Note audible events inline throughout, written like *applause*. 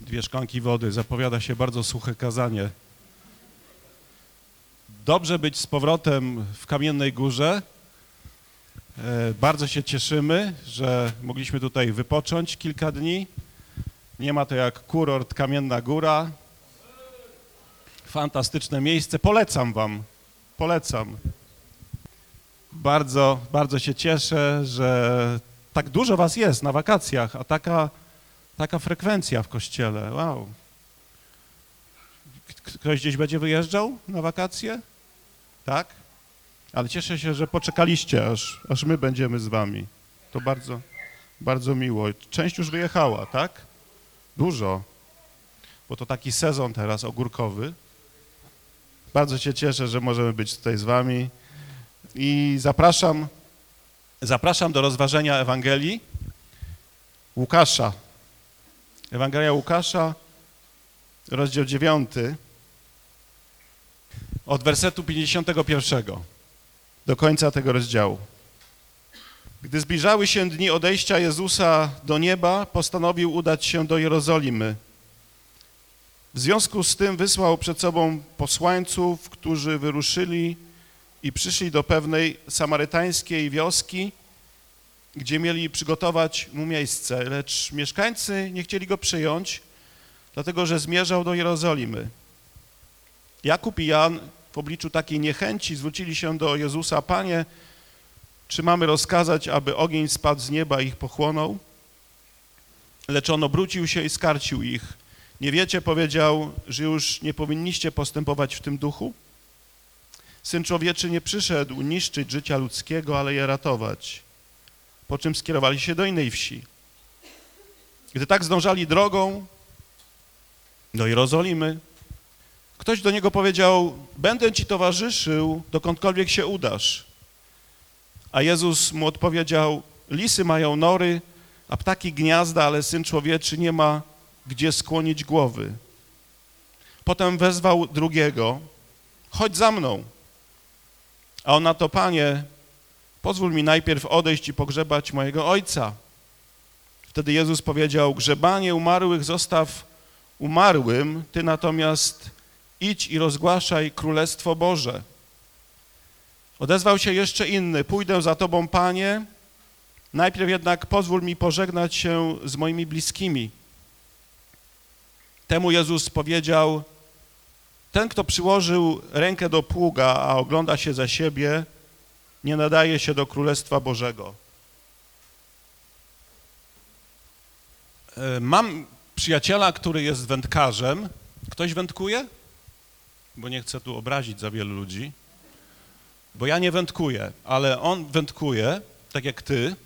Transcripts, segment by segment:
Dwie szklanki wody, zapowiada się bardzo suche kazanie. Dobrze być z powrotem w Kamiennej Górze. E, Bardzo się cieszymy, że mogliśmy tutaj wypocząć kilka dni. Nie ma to jak kurort Kamienna Góra. Fantastyczne miejsce. Polecam wam. Polecam. Bardzo, bardzo się cieszę, że tak dużo was jest na wakacjach, a taka Taka frekwencja w kościele, wow. Ktoś gdzieś będzie wyjeżdżał na wakacje? Tak? Ale cieszę się, że poczekaliście, aż, aż my będziemy z wami. To bardzo, bardzo miło. Część już wyjechała, tak? Dużo. Bo to taki sezon teraz ogórkowy. Bardzo się cieszę, że możemy być tutaj z wami. I zapraszam, zapraszam do rozważenia Ewangelii Łukasza. Ewangelia Łukasza, rozdział 9, od wersetu 51 do końca tego rozdziału. Gdy zbliżały się dni odejścia Jezusa do nieba, postanowił udać się do Jerozolimy. W związku z tym wysłał przed sobą posłańców, którzy wyruszyli i przyszli do pewnej samarytańskiej wioski, gdzie mieli przygotować mu miejsce, lecz mieszkańcy nie chcieli go przyjąć, dlatego że zmierzał do Jerozolimy. Jakub i Jan w obliczu takiej niechęci zwrócili się do Jezusa, Panie, czy mamy rozkazać, aby ogień spadł z nieba i ich pochłonął? Lecz on obrócił się i skarcił ich. Nie wiecie, powiedział, że już nie powinniście postępować w tym duchu? Syn człowieczy nie przyszedł niszczyć życia ludzkiego, ale je ratować po czym skierowali się do innej wsi. Gdy tak zdążali drogą do Jerozolimy, ktoś do niego powiedział, będę ci towarzyszył, dokądkolwiek się udasz. A Jezus mu odpowiedział, lisy mają nory, a ptaki gniazda, ale Syn Człowieczy nie ma gdzie skłonić głowy. Potem wezwał drugiego, chodź za mną. A on na to, Panie, pozwól mi najpierw odejść i pogrzebać mojego ojca. Wtedy Jezus powiedział, grzebanie umarłych zostaw umarłym, ty natomiast idź i rozgłaszaj Królestwo Boże. Odezwał się jeszcze inny, pójdę za tobą, Panie, najpierw jednak pozwól mi pożegnać się z moimi bliskimi. Temu Jezus powiedział, ten, kto przyłożył rękę do pługa, a ogląda się za siebie, nie nadaje się do Królestwa Bożego. E, Mam przyjaciela, który jest wędkarzem. Ktoś wędkuje? Bo nie chcę tu obrazić za wielu ludzi. Bo ja nie wędkuję, ale on wędkuje, tak jak ty,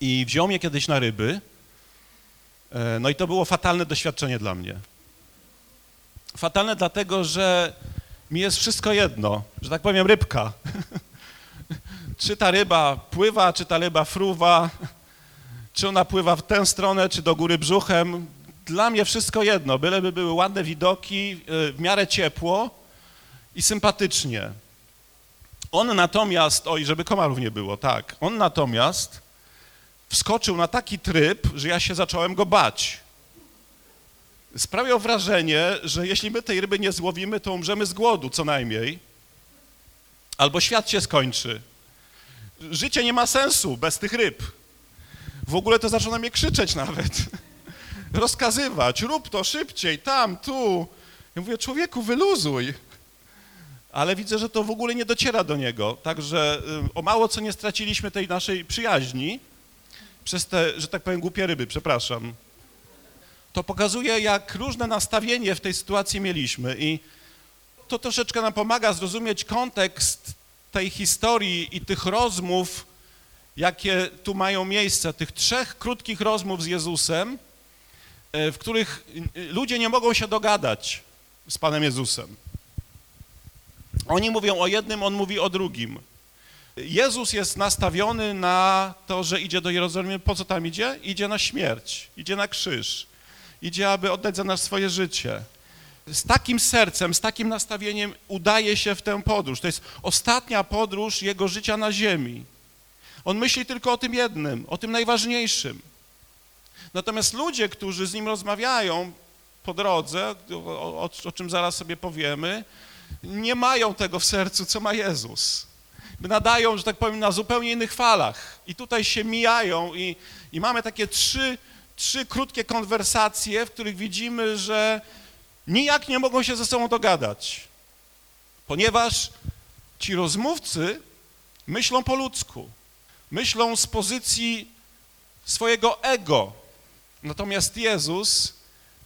i wziął mnie kiedyś na ryby. E, No i to było fatalne doświadczenie dla mnie. Fatalne dlatego, że mi jest wszystko jedno, że tak powiem rybka. Czy ta ryba pływa, czy ta ryba fruwa, czy ona pływa w tę stronę, czy do góry brzuchem. Dla mnie wszystko jedno, byleby były ładne widoki, y, w miarę ciepło i sympatycznie. On natomiast, oj, żeby komarów nie było, tak, on natomiast wskoczył na taki tryb, że ja się zacząłem go bać. Sprawiał wrażenie, że jeśli my tej ryby nie złowimy, to umrzemy z głodu co najmniej, albo świat się skończy życie nie ma sensu bez tych ryb. W ogóle to zaczyna mnie krzyczeć nawet. *laughs* Rozkazywać, rób to szybciej, tam, tu. Ja mówię, człowieku, wyluzuj. Ale widzę, że to w ogóle nie dociera do niego. Także y, o mało co nie straciliśmy tej naszej przyjaźni przez te, że tak powiem, głupie ryby, przepraszam. To pokazuje, jak różne nastawienie w tej sytuacji mieliśmy i to troszeczkę nam pomaga zrozumieć kontekst tej historii i tych rozmów, jakie tu mają miejsce, tych trzech krótkich rozmów z Jezusem, e, w których e, ludzie nie mogą się dogadać z Panem Jezusem. Oni mówią o jednym, on mówi o drugim. Jezus jest nastawiony na to, że idzie do Jerozolimy. Po co tam idzie? Idzie na śmierć, idzie na krzyż, idzie, aby oddać za nas swoje życie z takim sercem, z takim nastawieniem udaje się w tę podróż. To jest ostatnia podróż jego życia na ziemi. On myśli tylko o tym jednym, o tym najważniejszym. Natomiast ludzie, którzy z nim rozmawiają po drodze, o, o, czym zaraz sobie powiemy, nie mają tego w sercu, co ma Jezus. Nadają, że tak powiem, na zupełnie innych falach. I tutaj się mijają i, i mamy takie trzy, trzy krótkie konwersacje, w których widzimy, że nijak nie mogą się ze sobą dogadać, ponieważ ci rozmówcy myślą po ludzku, myślą z pozycji swojego ego, natomiast Jezus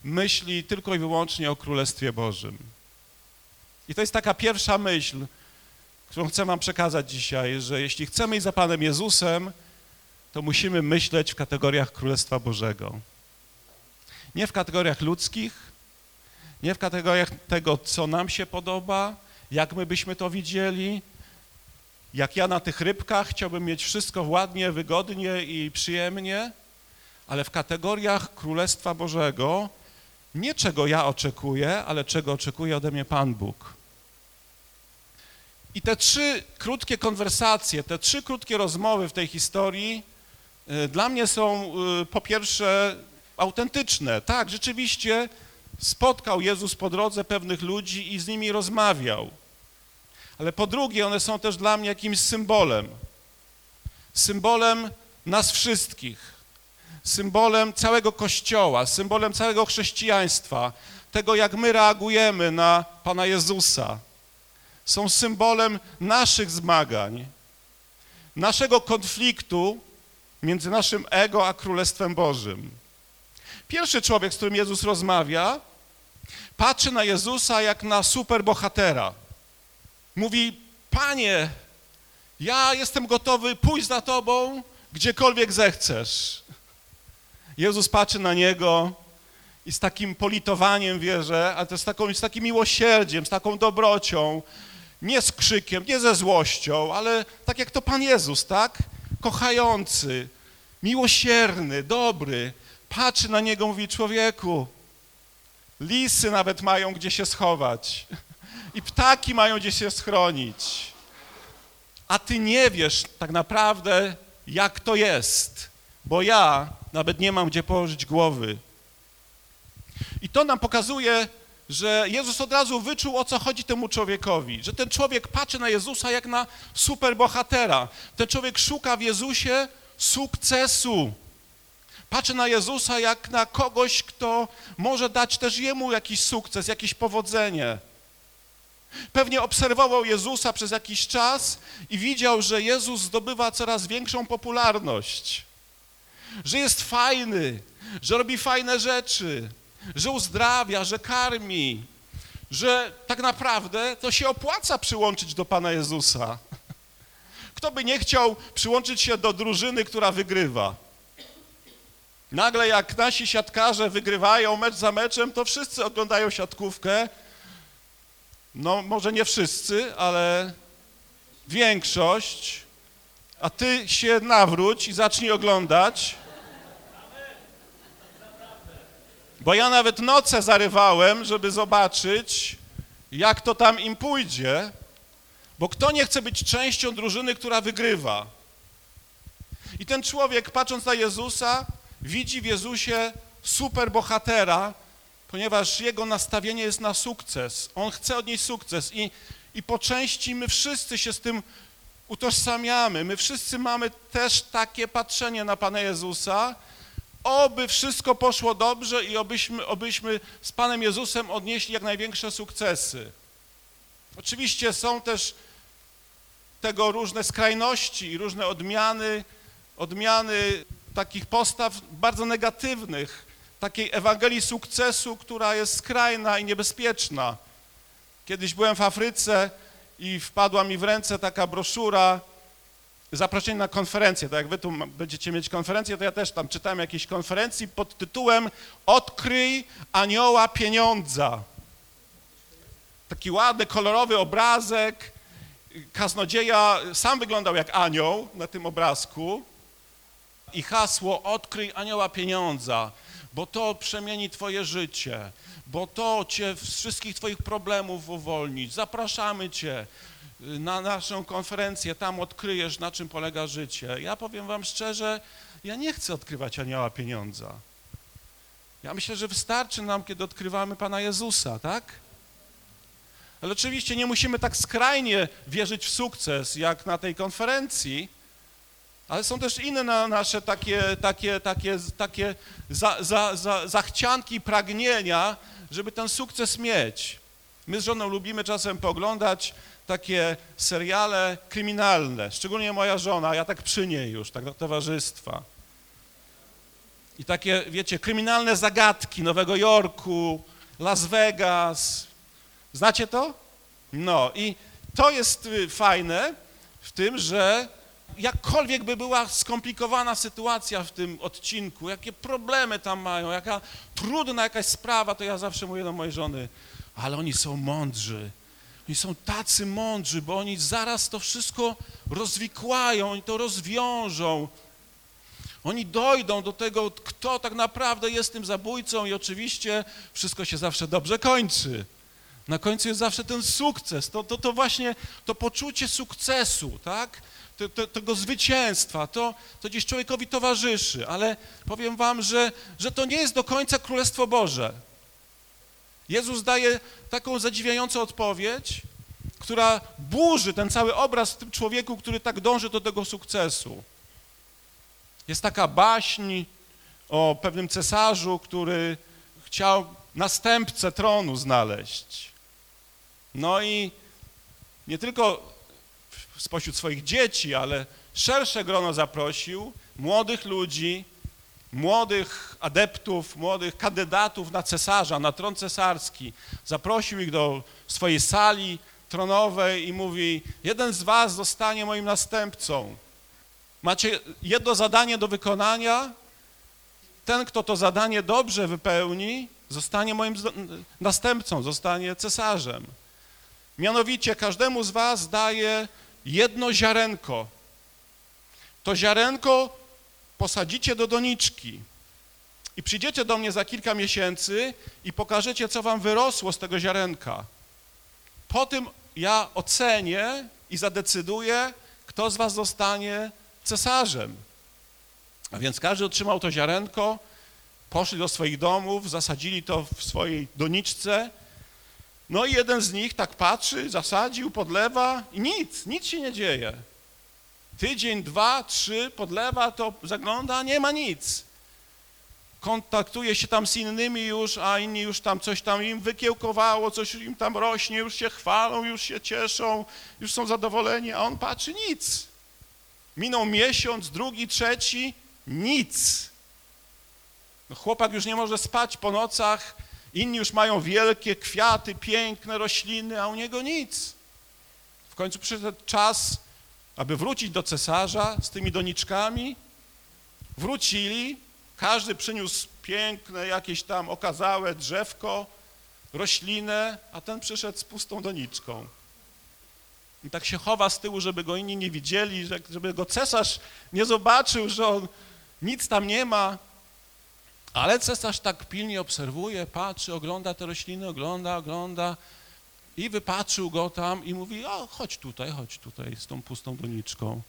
myśli tylko i wyłącznie o Królestwie Bożym. I to jest taka pierwsza myśl, którą chcę wam przekazać dzisiaj, że jeśli chcemy iść za Panem Jezusem, to musimy myśleć w kategoriach Królestwa Bożego. Nie w kategoriach ludzkich, nie w kategoriach tego, co nam się podoba, jak my byśmy to widzieli. Jak ja na tych rybkach chciałbym mieć wszystko ładnie, wygodnie i przyjemnie, ale w kategoriach Królestwa Bożego, nie czego ja oczekuję, ale czego oczekuje ode mnie Pan Bóg. I te trzy krótkie konwersacje, te trzy krótkie rozmowy w tej historii y, dla mnie są y, po pierwsze autentyczne. Tak, rzeczywiście spotkał Jezus po drodze pewnych ludzi i z nimi rozmawiał. Ale po drugie, one są też dla mnie jakimś symbolem. Symbolem nas wszystkich. Symbolem całego Kościoła, symbolem całego chrześcijaństwa, tego jak my reagujemy na Pana Jezusa. Są symbolem naszych zmagań, naszego konfliktu między naszym ego a Królestwem Bożym. Pierwszy człowiek, z którym Jezus rozmawia, patrzy na Jezusa jak na superbohatera. Mówi, Panie, ja jestem gotowy pójść za Tobą, gdziekolwiek zechcesz. Jezus patrzy na niego i z takim politowaniem wierzę, ale też z, taką, z takim miłosierdziem, z taką dobrocią, nie z krzykiem, nie ze złością, ale tak jak to Pan Jezus, tak? Kochający, miłosierny, dobry, patrzy na niego, mówi człowieku, lisy nawet mają gdzie się schować i ptaki mają gdzie się schronić, a ty nie wiesz tak naprawdę, jak to jest, bo ja nawet nie mam gdzie położyć głowy. I to nam pokazuje, że Jezus od razu wyczuł, o co chodzi temu człowiekowi, że ten człowiek patrzy na Jezusa jak na superbohatera. Ten człowiek szuka w Jezusie sukcesu. Patrzy na Jezusa jak na kogoś, kto może dać też jemu jakiś sukces, jakieś powodzenie. Pewnie obserwował Jezusa przez jakiś czas i widział, że Jezus zdobywa coraz większą popularność, że jest fajny, że robi fajne rzeczy, że uzdrawia, że karmi, że tak naprawdę to się opłaca przyłączyć do Pana Jezusa. Kto by nie chciał przyłączyć się do drużyny, która wygrywa? Nagle jak nasi siatkarze wygrywają mecz za meczem, to wszyscy oglądają siatkówkę. No może nie wszyscy, ale większość. A ty się nawróć i zacznij oglądać. Bo ja nawet noce zarywałem, żeby zobaczyć, jak to tam im pójdzie, bo kto nie chce być częścią drużyny, która wygrywa? I ten człowiek, patrząc na Jezusa, widzi w Jezusie superbohatera, ponieważ jego nastawienie jest na sukces. On chce odnieść sukces i, i po części my wszyscy się z tym utożsamiamy. My wszyscy mamy też takie patrzenie na Pana Jezusa, oby wszystko poszło dobrze i obyśmy, obyśmy z Panem Jezusem odnieśli jak największe sukcesy. Oczywiście są też tego różne skrajności i różne odmiany, odmiany takich postaw bardzo negatywnych, takiej Ewangelii sukcesu, która jest skrajna i niebezpieczna. Kiedyś byłem w Afryce i wpadła mi w ręce taka broszura, zaproszenie na konferencję, tak jak wy tu będziecie mieć konferencję, to ja też tam czytałem jakiejś konferencji pod tytułem Odkryj anioła pieniądza. Taki ładny, kolorowy obrazek, kaznodzieja sam wyglądał jak anioł na tym obrazku i hasło Odkryj anioła pieniądza, bo to przemieni twoje życie, bo to cię z wszystkich twoich problemów uwolni. Zapraszamy cię na naszą konferencję, tam odkryjesz, na czym polega życie. Ja powiem wam szczerze, ja nie chcę odkrywać anioła pieniądza. Ja myślę, że wystarczy nam, kiedy odkrywamy Pana Jezusa, tak? Ale oczywiście nie musimy tak skrajnie wierzyć w sukces, jak na tej konferencji, ale są też inne na nasze takie, takie, takie, takie za, za, za, zachcianki pragnienia, żeby ten sukces mieć. My z żoną lubimy czasem pooglądać takie seriale kryminalne, szczególnie moja żona, ja tak przy niej już, tak do towarzystwa. I takie, wiecie, kryminalne zagadki Nowego Jorku, Las Vegas. Znacie to? No i to jest y, fajne w tym, że jakkolwiek by była skomplikowana sytuacja w tym odcinku, jakie problemy tam mają, jaka trudna jakaś sprawa, to ja zawsze mówię do mojej żony, ale oni są mądrzy. Oni są tacy mądrzy, bo oni zaraz to wszystko rozwikłają, oni to rozwiążą. Oni dojdą do tego, kto tak naprawdę jest tym zabójcą i oczywiście wszystko się zawsze dobrze kończy. Na końcu jest zawsze ten sukces, to, to, to właśnie to poczucie sukcesu, tak? Te- te- tego zwycięstwa, to, to gdzieś człowiekowi towarzyszy, ale powiem wam, że, że to nie jest do końca Królestwo Boże. Jezus daje taką zadziwiającą odpowiedź, która burzy ten cały obraz w tym człowieku, który tak dąży do tego sukcesu. Jest taka baśń o pewnym cesarzu, który chciał następcę tronu znaleźć. No i nie tylko spośród swoich dzieci, ale szersze grono zaprosił młodych ludzi, młodych adeptów, młodych kandydatów na cesarza, na tron cesarski. Zaprosił ich do swojej sali tronowej i mówi: Jeden z was zostanie moim następcą. Macie jedno zadanie do wykonania. Ten, kto to zadanie dobrze wypełni, zostanie moim następcą, zostanie cesarzem. Mianowicie każdemu z was daje jedno ziarenko. To ziarenko posadzicie do doniczki i przyjdziecie do mnie za kilka miesięcy i pokażecie, co wam wyrosło z tego ziarenka. Po tym ja ocenię i zadecyduję, kto z was zostanie cesarzem. A więc każdy otrzymał to ziarenko, poszli do swoich domów, zasadzili to w swojej doniczce. No i jeden z nich tak patrzy, zasadził, podlewa i nic, nic się nie dzieje. Tydzień, dwa, trzy, podlewa, to zagląda, nie ma nic. Kontaktuje się tam z innymi już, a inni już tam coś tam im wykiełkowało, coś im tam rośnie, już się chwalą, już się cieszą, już są zadowoleni, a on patrzy, nic. Minął miesiąc, drugi, trzeci, nic. No chłopak już nie może spać po nocach, inni już mają wielkie kwiaty, piękne rośliny, a u niego nic. W końcu przyszedł czas, aby wrócić do cesarza z tymi doniczkami. Wrócili, każdy przyniósł piękne, jakieś tam okazałe drzewko, roślinę, a ten przyszedł z pustą doniczką. I tak się chowa z tyłu, żeby go inni nie widzieli, że- żeby go cesarz nie zobaczył, że on nic tam nie ma. Ale cesarz tak pilnie obserwuje, patrzy, ogląda te rośliny, ogląda, ogląda i wypatrzył go tam i mówi, o chodź tutaj, chodź tutaj z tą pustą doniczką.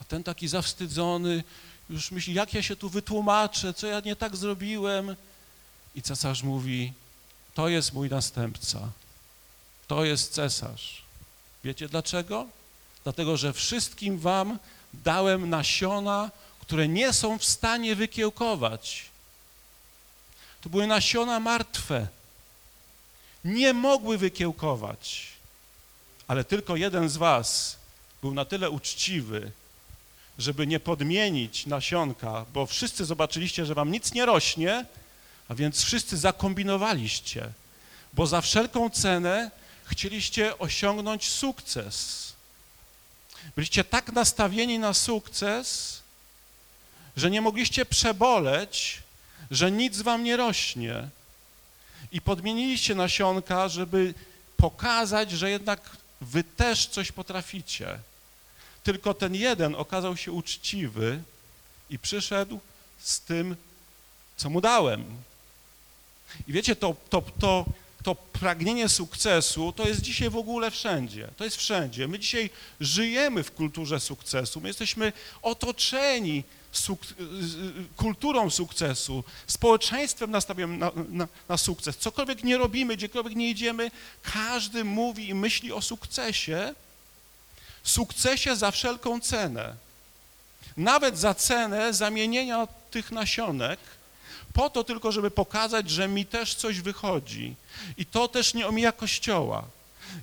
A ten taki zawstydzony już myśli, jak ja się tu wytłumaczę, co ja nie tak zrobiłem. I cesarz mówi, to jest mój następca, to jest cesarz. Wiecie dlaczego? Dlatego, że wszystkim wam dałem nasiona, które nie są w stanie wykiełkować. To były nasiona martwe. Nie mogły wykiełkować. Ale tylko jeden z was był na tyle uczciwy, żeby nie podmienić nasionka, bo wszyscy zobaczyliście, że wam nic nie rośnie, a więc wszyscy zakombinowaliście, bo za wszelką cenę chcieliście osiągnąć sukces. Byliście tak nastawieni na sukces, że nie mogliście przeboleć, że nic wam nie rośnie. I podmieniliście nasionka, żeby pokazać, że jednak wy też coś potraficie. Tylko ten jeden okazał się uczciwy i przyszedł z tym, co mu dałem. I wiecie, to, to, to, to pragnienie sukcesu to jest dzisiaj w ogóle wszędzie. To jest wszędzie. My dzisiaj żyjemy w kulturze sukcesu. My jesteśmy otoczeni suk kulturą sukcesu, społeczeństwem nastawionym na, na, na sukces. Cokolwiek nie robimy, gdziekolwiek nie idziemy, każdy mówi i myśli o sukcesie, sukcesie za wszelką cenę. Nawet za cenę zamienienia tych nasionek, po to tylko, żeby pokazać, że mi też coś wychodzi. I to też nie omija Kościoła.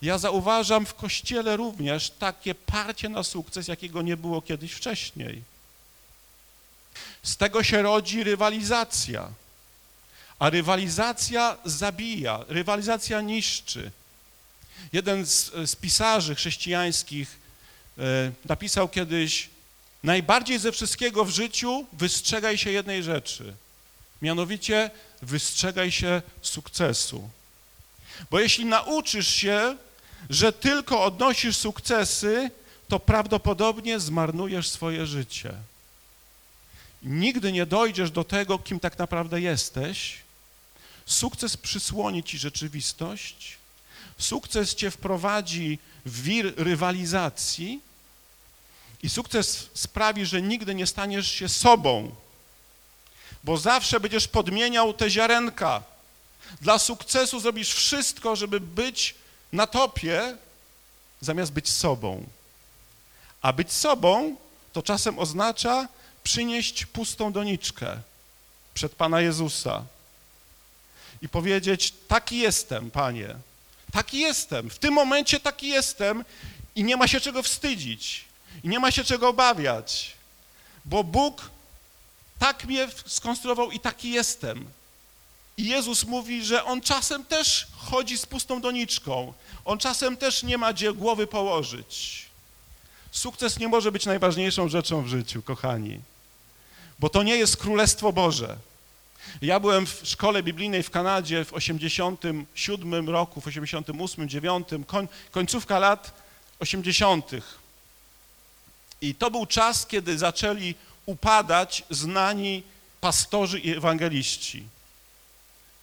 Ja zauważam w Kościele również takie parcie na sukces, jakiego nie było kiedyś wcześniej. Z tego się rodzi rywalizacja. A rywalizacja zabija, rywalizacja niszczy. Jeden z, z pisarzy chrześcijańskich e, napisał kiedyś, najbardziej ze wszystkiego w życiu wystrzegaj się jednej rzeczy, mianowicie wystrzegaj się sukcesu. Bo jeśli nauczysz się, że tylko odnosisz sukcesy, to prawdopodobnie zmarnujesz swoje życie. Nigdy nie dojdziesz do tego, kim tak naprawdę jesteś. Sukces przysłoni ci rzeczywistość, sukces cię wprowadzi w wir rywalizacji i sukces sprawi, że nigdy nie staniesz się sobą, bo zawsze będziesz podmieniał te ziarenka. Dla sukcesu zrobisz wszystko, żeby być na topie, zamiast być sobą. A być sobą to czasem oznacza przynieść pustą doniczkę przed Pana Jezusa i powiedzieć, taki jestem, Panie, taki jestem, w tym momencie taki jestem i nie ma się czego wstydzić i nie ma się czego obawiać, bo Bóg tak mnie skonstruował i taki jestem. I Jezus mówi, że On czasem też chodzi z pustą doniczką, On czasem też nie ma gdzie głowy położyć. Sukces nie może być najważniejszą rzeczą w życiu, kochani bo to nie jest Królestwo Boże. Ja byłem w szkole biblijnej w Kanadzie w 87 roku, w 88, 9, koń, końcówka lat 80. I to był czas, kiedy zaczęli upadać znani pastorzy i ewangeliści.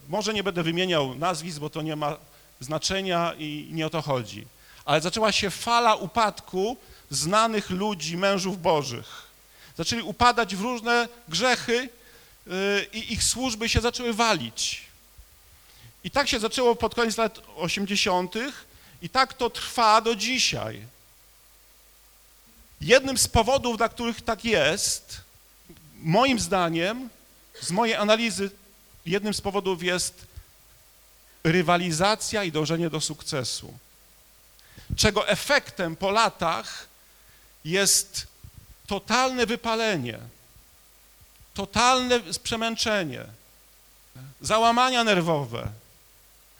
Może nie będę wymieniał nazwisk, bo to nie ma znaczenia i nie o to chodzi. Ale zaczęła się fala upadku znanych ludzi, mężów bożych. Zaczęli upadać w różne grzechy y, i ich służby się zaczęły walić. I tak się zaczęło pod koniec lat 80. i tak to trwa do dzisiaj. Jednym z powodów, dla których tak jest, moim zdaniem, z mojej analizy, jednym z powodów jest rywalizacja i dążenie do sukcesu, czego efektem po latach jest totalne wypalenie, totalne przemęczenie, załamania nerwowe,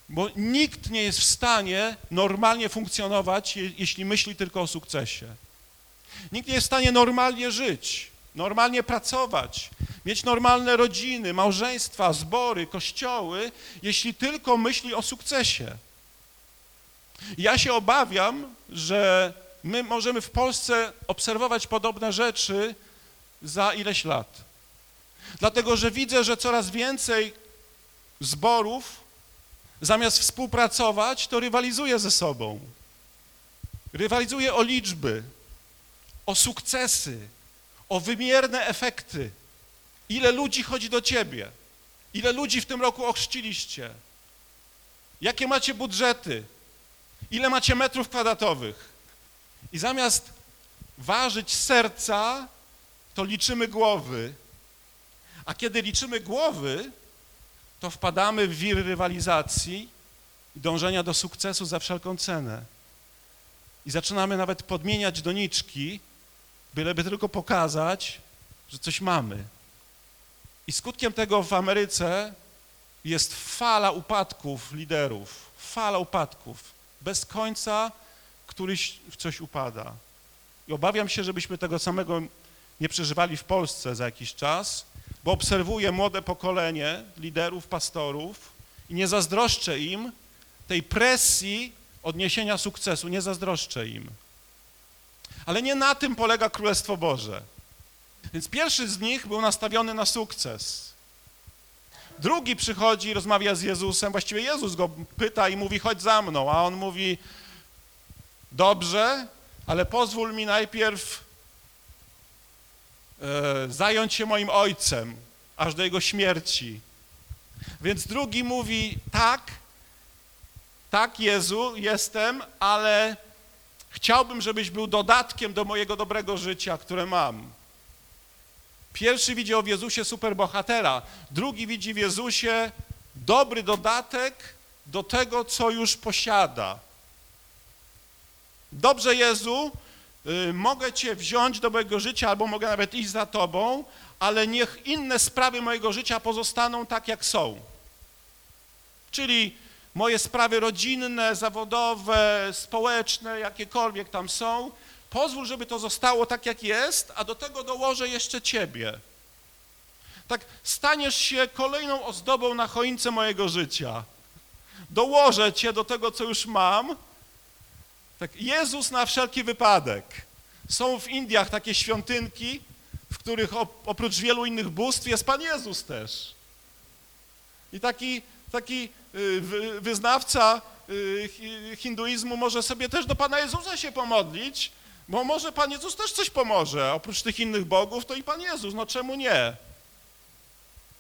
bo nikt nie jest w stanie normalnie funkcjonować, jeśli myśli tylko o sukcesie. Nikt nie jest w stanie normalnie żyć, normalnie pracować, mieć normalne rodziny, małżeństwa, zbory, kościoły, jeśli tylko myśli o sukcesie. Ja się obawiam, że my możemy w Polsce obserwować podobne rzeczy za ileś lat. Dlatego, że widzę, że coraz więcej zborów zamiast współpracować, to rywalizuje ze sobą. Rywalizuje o liczby, o sukcesy, o wymierne efekty. Ile ludzi chodzi do ciebie? Ile ludzi w tym roku ochrzciliście? Jakie macie budżety? Ile macie metrów kwadratowych? I zamiast ważyć serca, to liczymy głowy. A kiedy liczymy głowy, to wpadamy w wir rywalizacji i dążenia do sukcesu za wszelką cenę. I zaczynamy nawet podmieniać doniczki, byleby tylko pokazać, że coś mamy. I skutkiem tego w Ameryce jest fala upadków liderów, fala upadków. Bez końca któryś w coś upada. I obawiam się, żebyśmy tego samego nie przeżywali w Polsce za jakiś czas, bo obserwuję młode pokolenie liderów, pastorów i nie zazdroszczę im tej presji odniesienia sukcesu, nie zazdroszczę im. Ale nie na tym polega Królestwo Boże. Więc pierwszy z nich był nastawiony na sukces. drugi przychodzi rozmawia z Jezusem, właściwie Jezus go pyta i mówi, chodź za mną, a on mówi, dobrze, ale pozwól mi najpierw e, zająć się moim ojcem, aż do jego śmierci. Więc drugi mówi, tak, tak Jezu, jestem, ale chciałbym, żebyś był dodatkiem do mojego dobrego życia, które mam. Pierwszy widzi w Jezusie superbohatera, drugi widzi w Jezusie dobry dodatek do tego, co już posiada. Dobrze, Jezu, y, mogę Cię wziąć do mojego życia, albo mogę nawet iść za Tobą, ale niech inne sprawy mojego życia pozostaną tak, jak są. Czyli moje sprawy rodzinne, zawodowe, społeczne, jakiekolwiek tam są, pozwól, żeby to zostało tak, jak jest, a do tego dołożę jeszcze Ciebie. Tak staniesz się kolejną ozdobą na choince mojego życia. Dołożę Cię do tego, co już mam. Tak, Jezus na wszelki wypadek. Są w Indiach takie świątynki, w których oprócz wielu innych bóstw jest Pan Jezus też. I taki, taki wyznawca y, hinduizmu może sobie też do Pana Jezusa się pomodlić, bo może Pan Jezus też coś pomoże. Oprócz tych innych bogów, to i Pan Jezus, no czemu nie?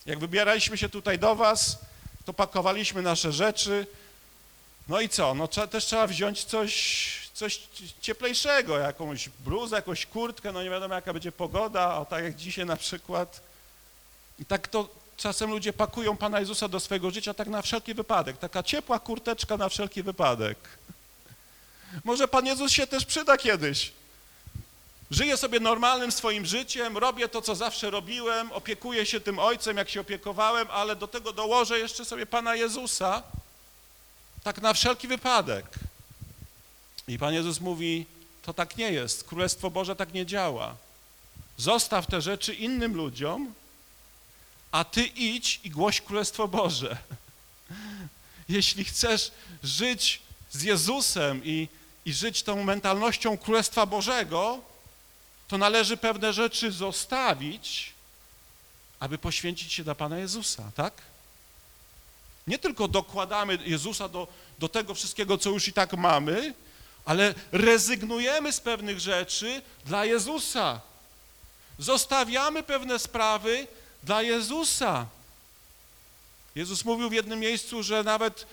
Jak wybieraliśmy się tutaj do Was, to pakowaliśmy nasze rzeczy. No i co? No też trzeba wziąć coś, coś cieplejszego, jakąś bluzę, jakąś kurtkę, no nie wiadomo jaka będzie pogoda, o tak jak dzisiaj na przykład. I tak to czasem ludzie pakują Pana Jezusa do swojego życia tak na wszelki wypadek. Taka ciepła kurteczka na wszelki wypadek. *laughs* Może Pan Jezus się też przyda kiedyś. Żyję sobie normalnym swoim życiem, robię to, co zawsze robiłem, opiekuję się tym Ojcem, jak się opiekowałem, ale do tego dołożę jeszcze sobie Pana Jezusa, tak na wszelki wypadek. I Pan Jezus mówi, to tak nie jest, Królestwo Boże tak nie działa. Zostaw te rzeczy innym ludziom, a Ty idź i głoś Królestwo Boże. Jeśli chcesz żyć z Jezusem i, i żyć tą mentalnością Królestwa Bożego, to należy pewne rzeczy zostawić, aby poświęcić się dla Pana Jezusa, tak? Nie tylko dokładamy Jezusa do, do tego wszystkiego, co już i tak mamy, ale rezygnujemy z pewnych rzeczy dla Jezusa. Zostawiamy pewne sprawy dla Jezusa. Jezus mówił w jednym miejscu, że nawet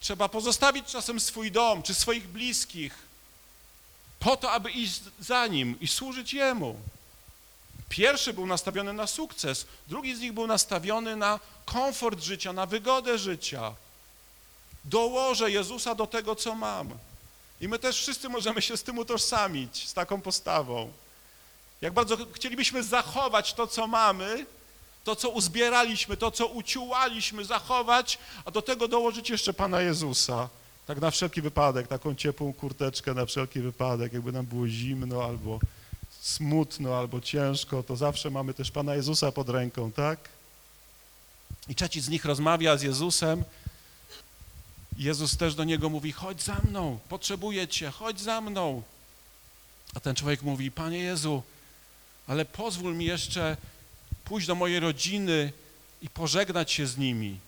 trzeba pozostawić czasem swój dom czy swoich bliskich, po to, aby iść za Nim i służyć Jemu. Pierwszy był nastawiony na sukces, drugi z nich był nastawiony na komfort życia, na wygodę życia. Dołożę Jezusa do tego, co mam. I my też wszyscy możemy się z tym utożsamić, z taką postawą. Jak bardzo chcielibyśmy zachować to, co mamy, to, co uzbieraliśmy, to, co uciułaliśmy, zachować, a do tego dołożyć jeszcze Pana Jezusa. Tak na wszelki wypadek, taką ciepłą kurteczkę na wszelki wypadek, jakby nam było zimno albo smutno, albo ciężko, to zawsze mamy też Pana Jezusa pod ręką, tak? I trzeci z nich rozmawia z Jezusem. Jezus też do niego mówi, chodź za mną, potrzebuję Cię, chodź za mną. A ten człowiek mówi, Panie Jezu, ale pozwól mi jeszcze pójść do mojej rodziny i pożegnać się z nimi.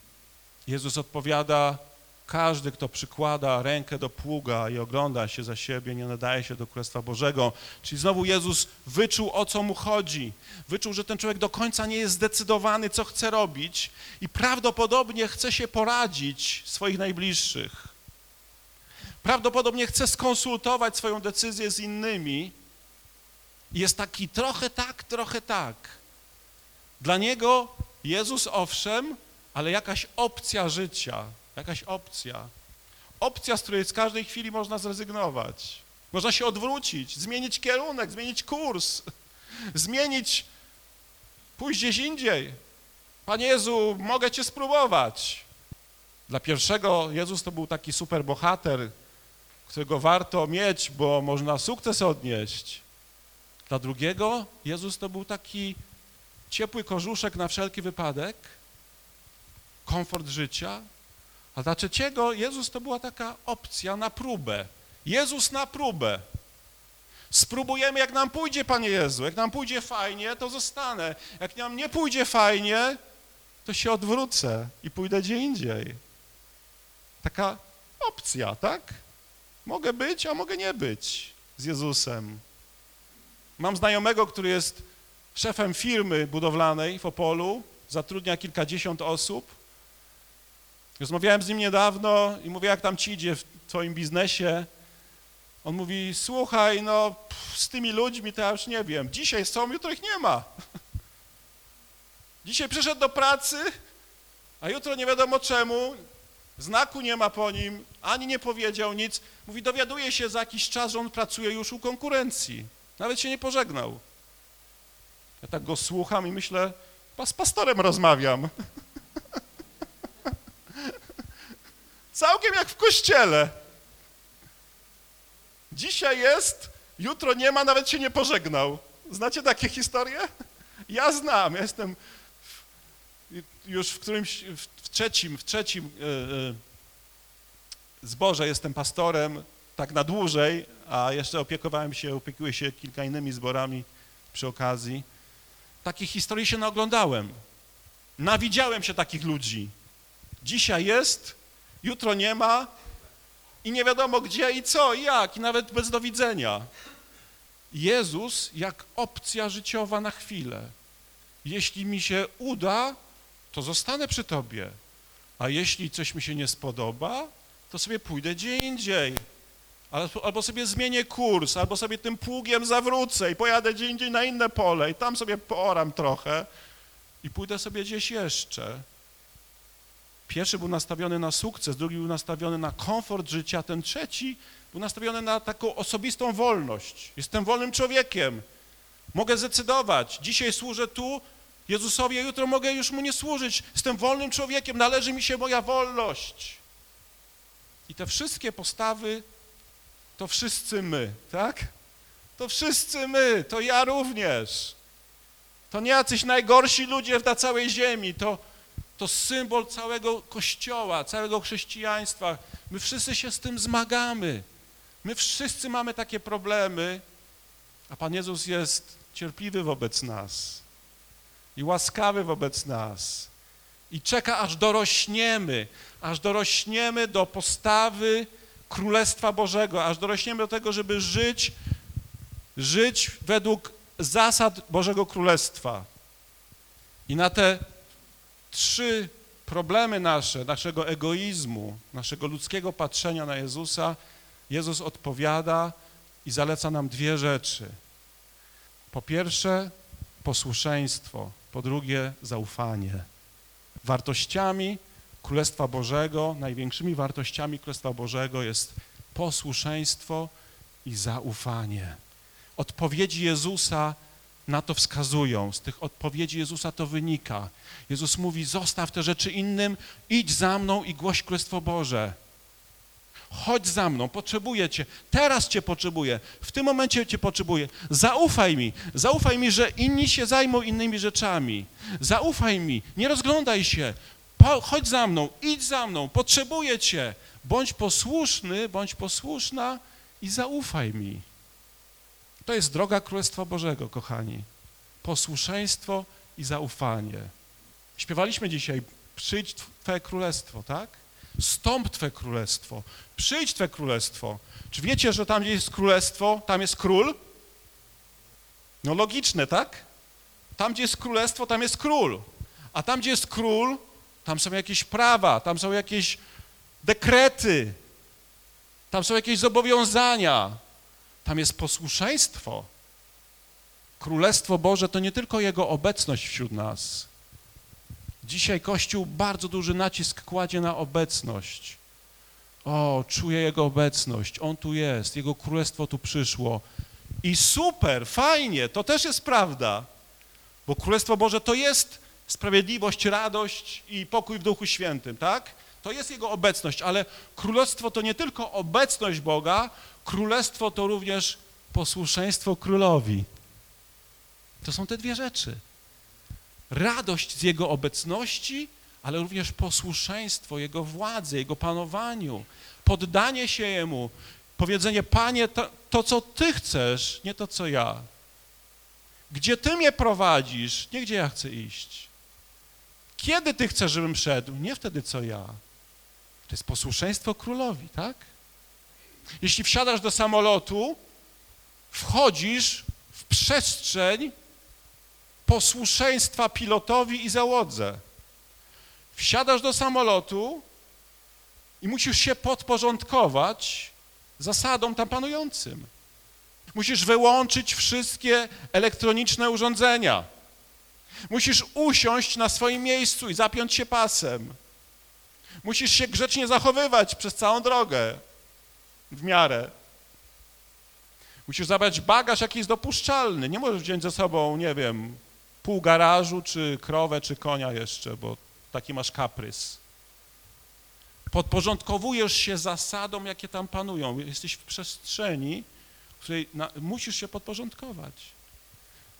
Jezus odpowiada, każdy, kto przykłada rękę do pługa i ogląda się za siebie, nie nadaje się do Królestwa Bożego. Czyli znowu Jezus wyczuł, o co mu chodzi. Wyczuł, że ten człowiek do końca nie jest zdecydowany, co chce robić i prawdopodobnie chce się poradzić swoich najbliższych. Prawdopodobnie chce skonsultować swoją decyzję z innymi. Jest taki trochę tak, trochę tak. Dla niego Jezus owszem, ale jakaś opcja życia, jakaś opcja. Opcja, z której z każdej chwili można zrezygnować. Można się odwrócić, zmienić kierunek, zmienić kurs, *laughs* zmienić, pójść gdzieś indziej. Panie Jezu, mogę Cię spróbować. Dla pierwszego Jezus to był taki super bohater, którego warto mieć, bo można sukces odnieść. Dla drugiego Jezus to był taki ciepły kożuszek na wszelki wypadek, komfort życia, a dla trzeciego Jezus to była taka opcja na próbę. Jezus na próbę. Spróbujemy, jak nam pójdzie, Panie Jezu. Jak nam pójdzie fajnie, to zostanę. Jak nam nie pójdzie fajnie, to się odwrócę i pójdę gdzie indziej. Taka opcja, tak? Mogę być, a mogę nie być z Jezusem. Mam znajomego, który jest szefem firmy budowlanej w Opolu, zatrudnia kilkadziesiąt osób. Rozmawiałem z nim niedawno i mówię, jak tam ci idzie w twoim biznesie. On mówi, słuchaj, no z tymi ludźmi to ja już nie wiem. Dzisiaj są, jutro ich nie ma. *laughs* Dzisiaj przyszedł do pracy, a jutro nie wiadomo czemu, znaku nie ma po nim, ani nie powiedział nic. Mówi, dowiaduje się za jakiś czas, że on pracuje już u konkurencji. Nawet się nie pożegnał. Ja tak go słucham i myślę, "Pa- z pastorem rozmawiam. *laughs* Całkiem jak w kościele. Dzisiaj jest, jutro nie ma, nawet się nie pożegnał. Znacie takie historie? Ja znam, ja jestem już w którymś, w trzecim, w trzecim e, e, zborze jestem pastorem, tak na dłużej, a jeszcze opiekowałem się, opiekuję się kilka innymi zborami przy okazji. Takich historii się naoglądałem. Nawidziałem się takich ludzi. Dzisiaj jest, jutro nie ma i nie wiadomo gdzie i co, i jak, i nawet bez do widzenia. Jezus jak opcja życiowa na chwilę. Jeśli mi się uda, to zostanę przy Tobie, a jeśli coś mi się nie spodoba, to sobie pójdę gdzie indziej. Albo, sobie zmienię kurs, albo sobie tym pługiem zawrócę i pojadę gdzie indziej na inne pole i tam sobie pooram trochę i pójdę sobie gdzieś jeszcze. Pierwszy był nastawiony na sukces, drugi był nastawiony na komfort życia, ten trzeci był nastawiony na taką osobistą wolność. Jestem wolnym człowiekiem, mogę zdecydować, dzisiaj służę tu Jezusowi, a jutro mogę już Mu nie służyć. Jestem wolnym człowiekiem, należy mi się moja wolność. I te wszystkie postawy to wszyscy my, tak? To wszyscy my, to ja również. To nie jacyś najgorsi ludzie na całej ziemi, to, to symbol całego Kościoła, całego chrześcijaństwa. My wszyscy się z tym zmagamy. My wszyscy mamy takie problemy, a Pan Jezus jest cierpliwy wobec nas i łaskawy wobec nas i czeka, aż dorośniemy, aż dorośniemy do postawy Królestwa Bożego, aż dorośniemy do tego, żeby żyć, żyć według zasad Bożego Królestwa. I na te trzy problemy nasze, naszego egoizmu, naszego ludzkiego patrzenia na Jezusa, Jezus odpowiada i zaleca nam dwie rzeczy. Po pierwsze, posłuszeństwo, po drugie, zaufanie. Wartościami Królestwa Bożego, największymi wartościami Królestwa Bożego jest posłuszeństwo i zaufanie. Odpowiedzi Jezusa na to wskazują, z tych odpowiedzi Jezusa to wynika. Jezus mówi, zostaw te rzeczy innym, idź za mną i głoś Królestwo Boże. Chodź za mną, potrzebuję Cię, teraz Cię potrzebuję, w tym momencie Cię potrzebuję. Zaufaj mi, zaufaj mi, że inni się zajmą innymi rzeczami. Zaufaj mi, nie rozglądaj się, chodź za mną, idź za mną, potrzebuję Cię. Bądź posłuszny, bądź posłuszna i zaufaj mi. To jest droga Królestwa Bożego, kochani. Posłuszeństwo i zaufanie. Śpiewaliśmy dzisiaj, przyjdź Twe królestwo, tak? Stąp Twe królestwo, przyjdź Twe królestwo. Czy wiecie, że tam, gdzie jest królestwo, tam jest król? No logiczne, tak? Tam, gdzie jest królestwo, tam jest król. A tam, gdzie jest król, tam są jakieś prawa, tam są jakieś dekrety, tam są jakieś zobowiązania, tam jest posłuszeństwo. Królestwo Boże to nie tylko Jego obecność wśród nas. Dzisiaj Kościół bardzo duży nacisk kładzie na obecność. O, czuję Jego obecność, On tu jest, Jego Królestwo tu przyszło. I super, fajnie, to też jest prawda, bo Królestwo Boże to jest sprawiedliwość, radość i pokój w Duchu Świętym, tak? To jest Jego obecność, ale Królestwo to nie tylko obecność Boga, Królestwo to również posłuszeństwo Królowi. To są te dwie rzeczy. Radość z Jego obecności, ale również posłuszeństwo Jego władzy, Jego panowaniu, poddanie się Jemu, powiedzenie, Panie, to, to co Ty chcesz, nie to, co ja. Gdzie Ty mnie prowadzisz, nie gdzie ja chcę iść. Kiedy ty chcesz, żebym szedł? Nie wtedy, co ja. To jest posłuszeństwo królowi, tak? Jeśli wsiadasz do samolotu, wchodzisz w przestrzeń posłuszeństwa pilotowi i załodze. Wsiadasz do samolotu i musisz się podporządkować zasadom tam panującym. Musisz wyłączyć wszystkie elektroniczne urządzenia. Musisz usiąść na swoim miejscu i zapiąć się pasem. Musisz się grzecznie zachowywać przez całą drogę. W miarę. Musisz zabrać bagaż, jaki jest dopuszczalny. Nie możesz wziąć ze sobą, nie wiem, pół garażu, czy krowę, czy konia jeszcze, bo taki masz kaprys. Podporządkowujesz się zasadom, jakie tam panują. Jesteś w przestrzeni, w której na, musisz się podporządkować.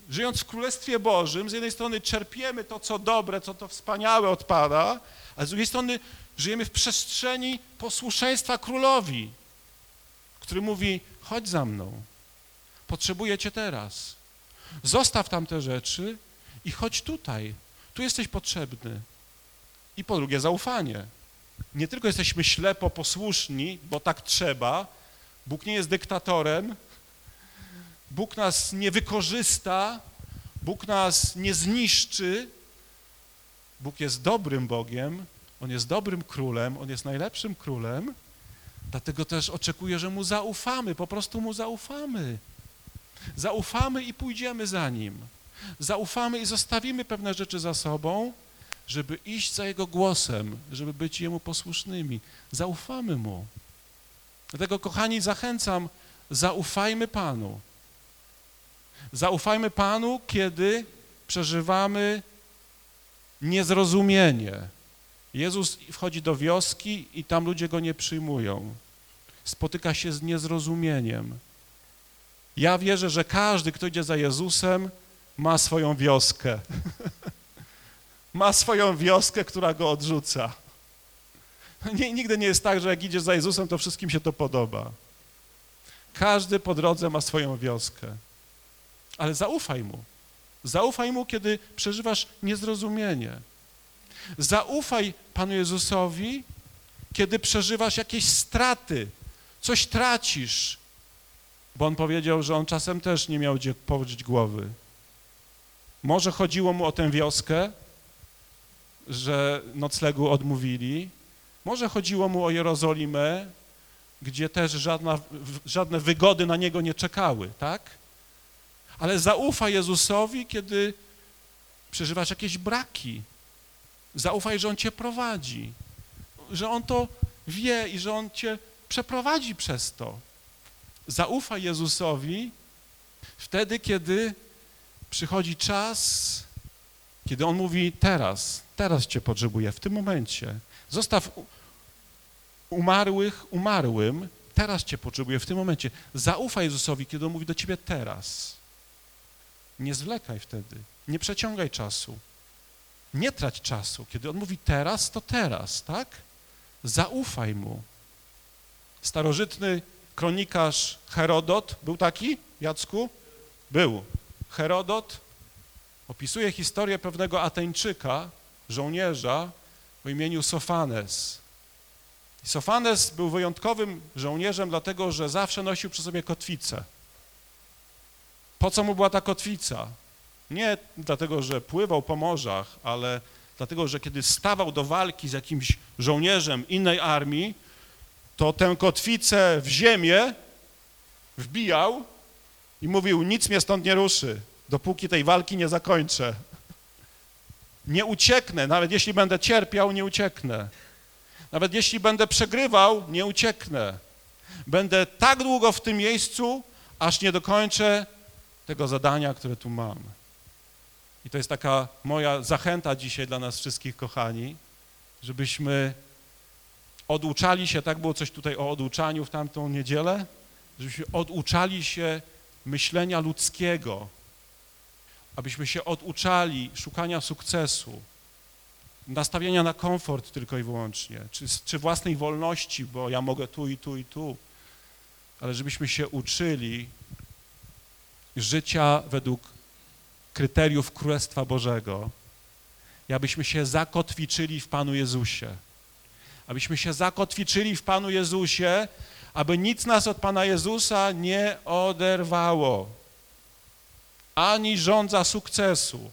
Żyjąc w Królestwie Bożym, z jednej strony czerpiemy to, co dobre, co to wspaniałe od Pana, a z drugiej strony żyjemy w przestrzeni posłuszeństwa Królowi, który mówi, chodź za mną, potrzebuję Cię teraz. Zostaw tam te rzeczy i chodź tutaj, tu jesteś potrzebny. I po drugie zaufanie. Nie tylko jesteśmy ślepo posłuszni, bo tak trzeba, Bóg nie jest dyktatorem, Bóg nas nie wykorzysta, Bóg nas nie zniszczy. Bóg jest dobrym Bogiem, On jest dobrym królem, On jest najlepszym królem, dlatego też oczekuję, że Mu zaufamy, po prostu Mu zaufamy. Zaufamy i pójdziemy za Nim. Zaufamy i zostawimy pewne rzeczy za sobą, żeby iść za Jego głosem, żeby być Jemu posłusznymi. Zaufamy Mu. Dlatego, kochani, zachęcam, zaufajmy Panu. Zaufajmy Panu, kiedy przeżywamy niezrozumienie. Jezus wchodzi do wioski i tam ludzie go nie przyjmują. Spotyka się z niezrozumieniem. Ja wierzę, że każdy, kto idzie za Jezusem, ma swoją wioskę. *laughs* ma swoją wioskę, która go odrzuca. Nie, nigdy nie jest tak, że jak idziesz za Jezusem, to wszystkim się to podoba. Każdy po drodze ma swoją wioskę. Ale zaufaj Mu. Zaufaj Mu, kiedy przeżywasz niezrozumienie. Zaufaj Panu Jezusowi, kiedy przeżywasz jakieś straty, coś tracisz, bo On powiedział, że On czasem też nie miał gdzie położyć głowy. Może chodziło Mu o tę wioskę, że noclegu odmówili, może chodziło Mu o Jerozolimę, gdzie też żadna, żadne wygody na Niego nie czekały, tak? Ale zaufaj Jezusowi, kiedy przeżywasz jakieś braki. Zaufaj, że On cię prowadzi, że On to wie i że On cię przeprowadzi przez to. Zaufaj Jezusowi wtedy, kiedy przychodzi czas, kiedy On mówi teraz, teraz cię potrzebuję, w tym momencie. Zostaw umarłych umarłym, teraz cię potrzebuję, w tym momencie. Zaufaj Jezusowi, kiedy On mówi do ciebie teraz. Nie zwlekaj wtedy, nie przeciągaj czasu. Nie trać czasu. Kiedy on mówi teraz, to teraz, tak? Zaufaj mu. Starożytny kronikarz Herodot był taki, Jacku? Był. Herodot opisuje historię pewnego Ateńczyka, żołnierza o imieniu Sofanes. Sofanes był wyjątkowym żołnierzem, dlatego że zawsze nosił przy sobie kotwicę. Po co mu była ta kotwica? Nie dlatego, że pływał po morzach, ale dlatego, że kiedy stawał do walki z jakimś żołnierzem innej armii, to tę kotwicę w ziemię wbijał i mówił, nic mnie stąd nie ruszy, dopóki tej walki nie zakończę. Nie ucieknę, nawet jeśli będę cierpiał, nie ucieknę. Nawet jeśli będę przegrywał, nie ucieknę. Będę tak długo w tym miejscu, aż nie dokończę tego zadania, które tu mam. I to jest taka moja zachęta dzisiaj dla nas wszystkich, kochani, żebyśmy oduczali się, tak było coś tutaj o oduczaniu w tamtą niedzielę, żebyśmy oduczali się myślenia ludzkiego, abyśmy się oduczali szukania sukcesu, nastawienia na komfort tylko i wyłącznie, czy, czy własnej wolności, bo ja mogę tu i tu i tu, ale żebyśmy się uczyli życia według kryteriów Królestwa Bożego i abyśmy się zakotwiczyli w Panu Jezusie. Abyśmy się zakotwiczyli w Panu Jezusie, aby nic nas od Pana Jezusa nie oderwało. Ani rządza sukcesu,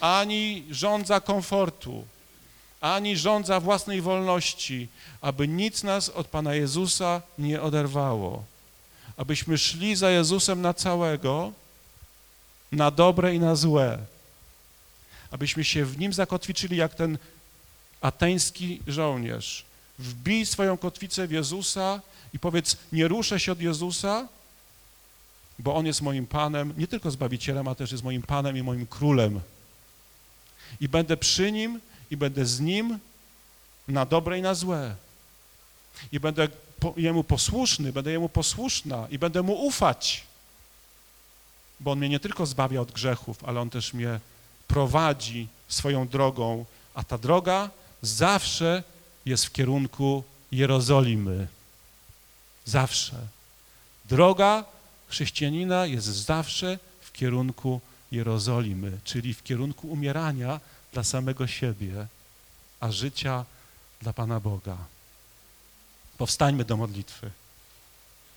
ani rządza komfortu, ani rządza własnej wolności, aby nic nas od Pana Jezusa nie oderwało. Abyśmy szli za Jezusem na całego, na dobre i na złe. Abyśmy się w Nim zakotwiczyli jak ten ateński żołnierz. Wbij swoją kotwicę w Jezusa i powiedz, nie ruszę się od Jezusa, bo On jest moim Panem, nie tylko Zbawicielem, a też jest moim Panem i moim Królem. I będę przy Nim i będę z Nim na dobre i na złe. I będę Jemu posłuszny, będę Jemu posłuszna i będę Mu ufać, bo On mnie nie tylko zbawia od grzechów, ale On też mnie prowadzi swoją drogą, a ta droga zawsze jest w kierunku Jerozolimy. Zawsze. Droga chrześcijanina jest zawsze w kierunku Jerozolimy, czyli w kierunku umierania dla samego siebie, a życia dla Pana Boga. Powstańmy do modlitwy.